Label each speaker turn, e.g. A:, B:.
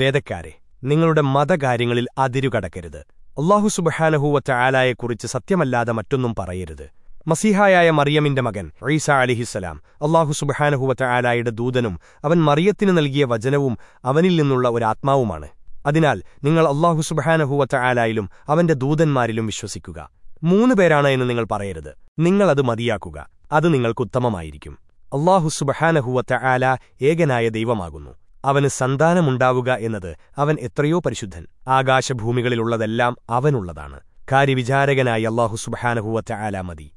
A: വേദക്കാരെ നിങ്ങളുടെ മതകാര്യങ്ങളിൽ അതിരുകടക്കരുത്. അള്ളാഹു സുബഹാനഹൂവറ്റ ആലായെക്കുറിച്ച് സത്യമല്ലാതെ മറ്റൊന്നും പറയരുത്. മസീഹായായ മറിയമിന്റെ മകൻ റീസ അലിഹിസ്സലാം അള്ളാഹു സുബഹാനഹുവറ്റ ആലായുടെ ദൂതനും അവൻ മറിയത്തിന് നൽകിയ വചനവും അവനിൽ നിന്നുള്ള ഒരു ആത്മാവുമാണ്. അതിനാൽ നിങ്ങൾ അള്ളാഹു സുബഹാനഹുവറ്റ ആലായിലും അവന്റെ ദൂതന്മാരിലും വിശ്വസിക്കുക. മൂന്ന് പേരാണ് എന്ന് നിങ്ങൾ പറയരുത്. നിങ്ങളത് മതിയാക്കുക. അത് നിങ്ങൾക്കുത്തമമായിരിക്കും അള്ളാഹു സുബഹാനഹുവറ്റ ആല ഏകനായ ദൈവമാകുന്നു. അവന് സന്താനമുണ്ടാവുക എന്നത് അവൻ എത്രയോ പരിശുദ്ധൻ. ആകാശഭൂമികളിലുള്ളതെല്ലാം അവനുള്ളതാണ്. കാര്യവിചാരകനായി അള്ളാഹു സുബഹാനഹുവറ്റ ആല മതി.